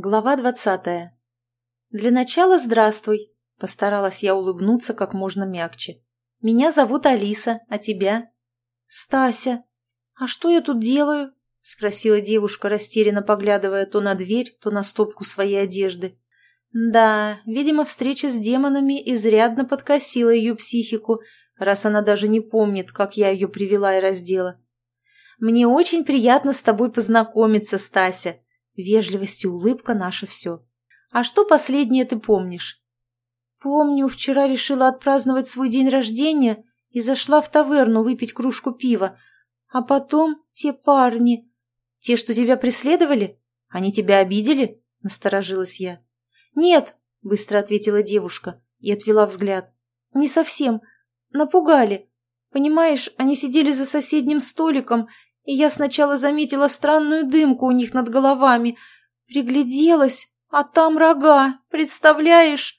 Глава двадцатая. «Для начала здравствуй», — постаралась я улыбнуться как можно мягче. «Меня зовут Алиса, а тебя?» «Стася. А что я тут делаю?» — спросила девушка, растерянно поглядывая то на дверь, то на стопку своей одежды. Да, видимо, встреча с демонами изрядно подкосила ее психику, раз она даже не помнит, как я ее привела и раздела. «Мне очень приятно с тобой познакомиться, Стася», Вежливость и улыбка – наше все. А что последнее ты помнишь? Помню, вчера решила отпраздновать свой день рождения и зашла в таверну выпить кружку пива. А потом те парни... Те, что тебя преследовали? Они тебя обидели? Насторожилась я. Нет, быстро ответила девушка и отвела взгляд. Не совсем. Напугали. Понимаешь, они сидели за соседним столиком и я сначала заметила странную дымку у них над головами. Пригляделась, а там рога, представляешь?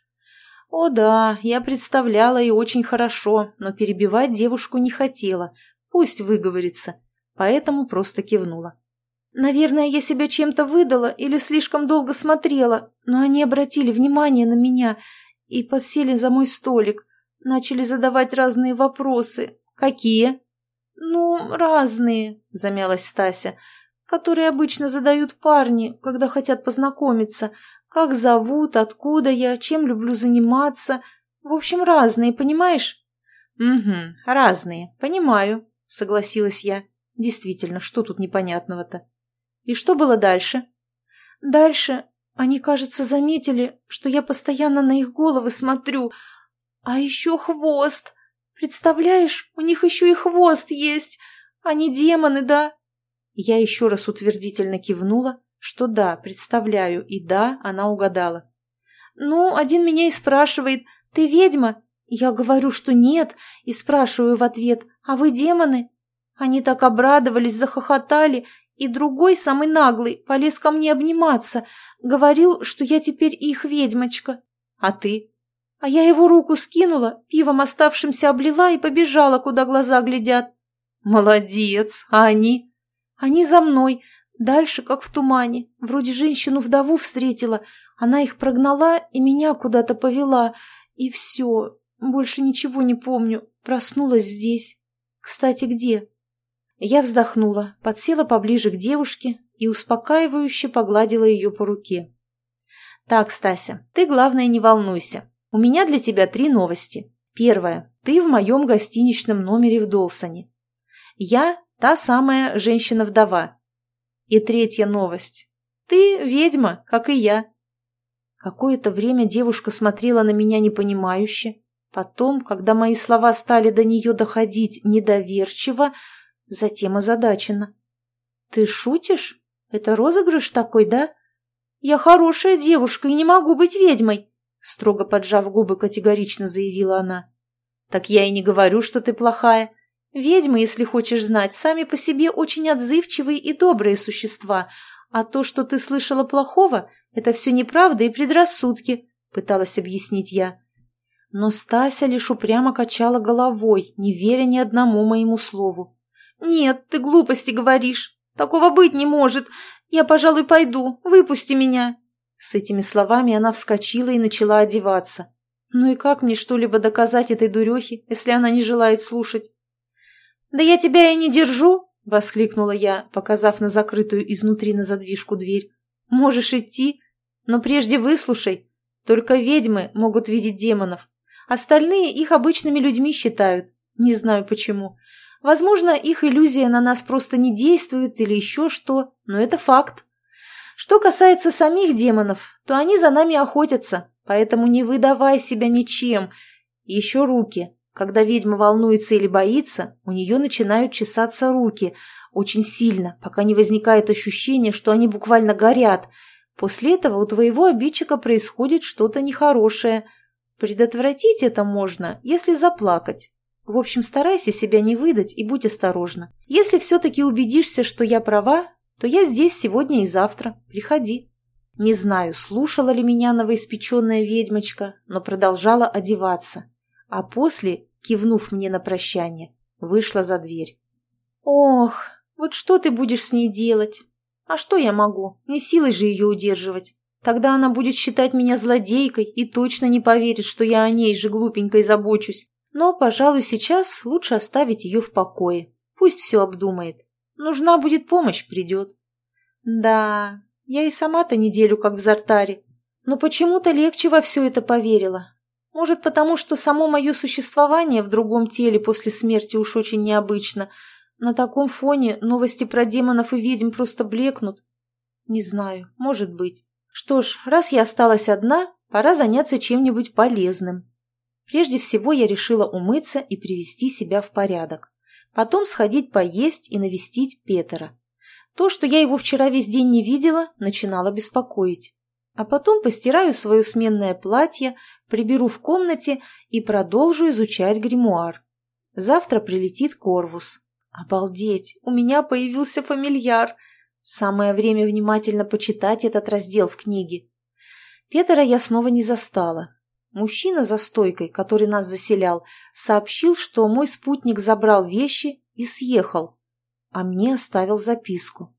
О да, я представляла и очень хорошо, но перебивать девушку не хотела. Пусть выговорится, поэтому просто кивнула. Наверное, я себя чем-то выдала или слишком долго смотрела, но они обратили внимание на меня и подсели за мой столик, начали задавать разные вопросы. Какие? «Ну, разные», — замялась Стася, «которые обычно задают парни, когда хотят познакомиться. Как зовут, откуда я, чем люблю заниматься. В общем, разные, понимаешь?» «Угу, разные, понимаю», — согласилась я. «Действительно, что тут непонятного-то?» «И что было дальше?» «Дальше они, кажется, заметили, что я постоянно на их головы смотрю. А еще хвост!» Представляешь, у них еще и хвост есть. Они демоны, да?» Я еще раз утвердительно кивнула, что да, представляю, и да, она угадала. «Ну, один меня и спрашивает, ты ведьма?» Я говорю, что нет, и спрашиваю в ответ, «А вы демоны?» Они так обрадовались, захохотали, и другой, самый наглый, полез ко мне обниматься, говорил, что я теперь их ведьмочка. А ты? А я его руку скинула, пивом оставшимся облила и побежала, куда глаза глядят. Молодец, а они? Они за мной, дальше как в тумане. Вроде женщину-вдову встретила, она их прогнала и меня куда-то повела. И все, больше ничего не помню, проснулась здесь. Кстати, где? Я вздохнула, подсела поближе к девушке и успокаивающе погладила ее по руке. «Так, Стася, ты, главное, не волнуйся. У меня для тебя три новости. Первая. Ты в моем гостиничном номере в Долсоне. Я та самая женщина-вдова. И третья новость. Ты ведьма, как и я. Какое-то время девушка смотрела на меня непонимающе. Потом, когда мои слова стали до нее доходить недоверчиво, затем озадаченно. «Ты шутишь? Это розыгрыш такой, да? Я хорошая девушка и не могу быть ведьмой. Строго поджав губы, категорично заявила она. «Так я и не говорю, что ты плохая. Ведьмы, если хочешь знать, сами по себе очень отзывчивые и добрые существа, а то, что ты слышала плохого, это все неправда и предрассудки», — пыталась объяснить я. Но Стася лишь упрямо качала головой, не веря ни одному моему слову. «Нет, ты глупости говоришь. Такого быть не может. Я, пожалуй, пойду. Выпусти меня». С этими словами она вскочила и начала одеваться. Ну и как мне что-либо доказать этой дурехе, если она не желает слушать? «Да я тебя и не держу!» — воскликнула я, показав на закрытую изнутри на задвижку дверь. «Можешь идти, но прежде выслушай. Только ведьмы могут видеть демонов. Остальные их обычными людьми считают. Не знаю почему. Возможно, их иллюзия на нас просто не действует или еще что, но это факт. Что касается самих демонов, то они за нами охотятся, поэтому не выдавай себя ничем. Еще руки. Когда ведьма волнуется или боится, у нее начинают чесаться руки очень сильно, пока не возникает ощущение, что они буквально горят. После этого у твоего обидчика происходит что-то нехорошее. Предотвратить это можно, если заплакать. В общем, старайся себя не выдать и будь осторожна. Если все-таки убедишься, что я права, то я здесь сегодня и завтра. Приходи». Не знаю, слушала ли меня новоиспеченная ведьмочка, но продолжала одеваться, а после, кивнув мне на прощание, вышла за дверь. «Ох, вот что ты будешь с ней делать? А что я могу? Не силой же ее удерживать. Тогда она будет считать меня злодейкой и точно не поверит, что я о ней же глупенькой забочусь. Но, пожалуй, сейчас лучше оставить ее в покое. Пусть все обдумает. Нужна будет помощь, придет. Да, я и сама-то неделю как в Зартаре. Но почему-то легче во все это поверила. Может, потому что само мое существование в другом теле после смерти уж очень необычно. На таком фоне новости про демонов и ведьм просто блекнут. Не знаю, может быть. Что ж, раз я осталась одна, пора заняться чем-нибудь полезным. Прежде всего я решила умыться и привести себя в порядок. Потом сходить поесть и навестить Петера. То, что я его вчера весь день не видела, начинало беспокоить. А потом постираю свое сменное платье, приберу в комнате и продолжу изучать гримуар. Завтра прилетит Корвус. Обалдеть, у меня появился фамильяр. Самое время внимательно почитать этот раздел в книге. Петера я снова не застала. Мужчина за стойкой, который нас заселял, сообщил, что мой спутник забрал вещи и съехал, а мне оставил записку.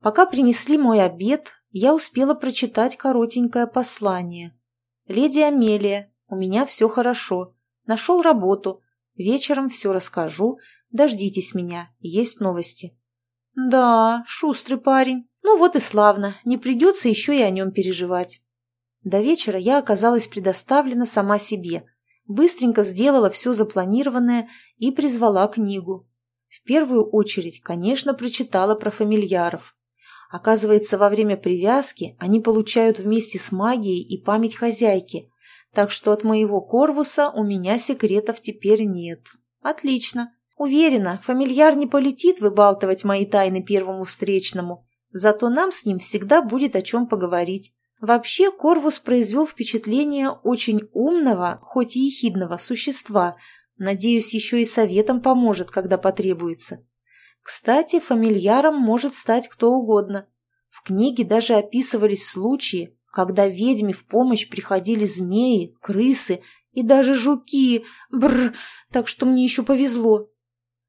Пока принесли мой обед, я успела прочитать коротенькое послание. «Леди Амелия, у меня все хорошо. Нашел работу. Вечером все расскажу. Дождитесь меня, есть новости». «Да, шустрый парень. Ну вот и славно, не придется еще и о нем переживать». До вечера я оказалась предоставлена сама себе. Быстренько сделала все запланированное и призвала книгу. В первую очередь, конечно, прочитала про фамильяров. Оказывается, во время привязки они получают вместе с магией и память хозяйки, так что от моего Корвуса у меня секретов теперь нет. Отлично. Уверена, фамильяр не полетит выбалтывать мои тайны первому встречному, зато нам с ним всегда будет о чем поговорить. Вообще, Корвус произвел впечатление очень умного, хоть и ехидного существа. Надеюсь, еще и советом поможет, когда потребуется. Кстати, фамильяром может стать кто угодно. В книге даже описывались случаи, когда ведьме в помощь приходили змеи, крысы и даже жуки. Бррр, так что мне еще повезло.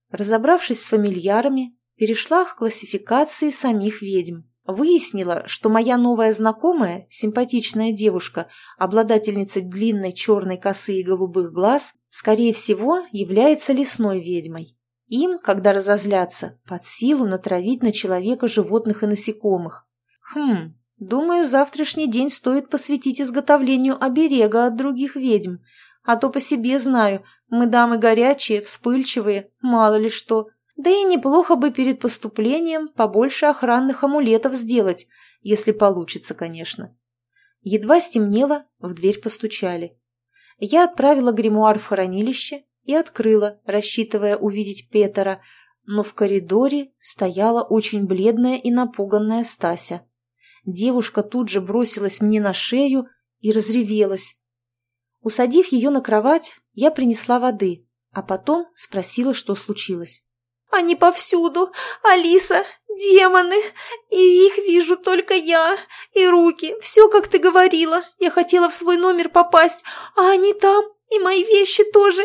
Разобравшись с фамильярами, перешла к классификации самих ведьм. Выяснила, что моя новая знакомая, симпатичная девушка, обладательница длинной черной косы и голубых глаз, скорее всего, является лесной ведьмой. Им, когда разозлятся, под силу натравить на человека животных и насекомых. Хм, думаю, завтрашний день стоит посвятить изготовлению оберега от других ведьм. А то по себе знаю, мы дамы горячие, вспыльчивые, мало ли что. Да и неплохо бы перед поступлением побольше охранных амулетов сделать, если получится, конечно. Едва стемнело, в дверь постучали. Я отправила гримуар в хранилище и открыла, рассчитывая увидеть Петера, но в коридоре стояла очень бледная и напуганная Стася. Девушка тут же бросилась мне на шею и разревелась. Усадив ее на кровать, я принесла воды, а потом спросила, что случилось. «Они повсюду! Алиса! Демоны! И их вижу только я! И руки! Все, как ты говорила! Я хотела в свой номер попасть, а они там! И мои вещи тоже!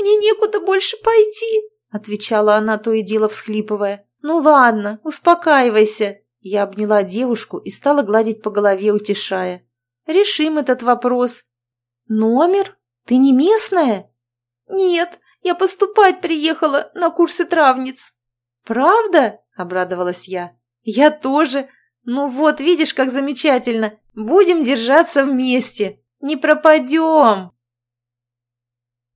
«Мне некуда больше пойти», — отвечала она, то и дело всхлипывая. «Ну ладно, успокаивайся». Я обняла девушку и стала гладить по голове, утешая. «Решим этот вопрос». «Номер? Ты не местная?» «Нет, я поступать приехала на курсы травниц». «Правда?» — обрадовалась я. «Я тоже. Ну вот, видишь, как замечательно. Будем держаться вместе. Не пропадем!»